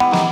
Bye.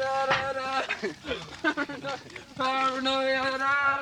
da da da da da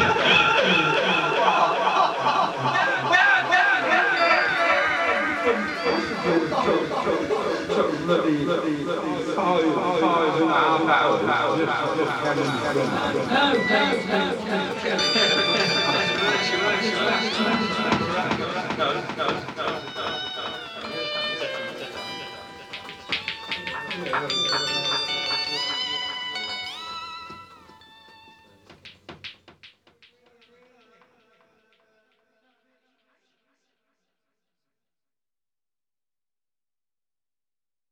No, no, no.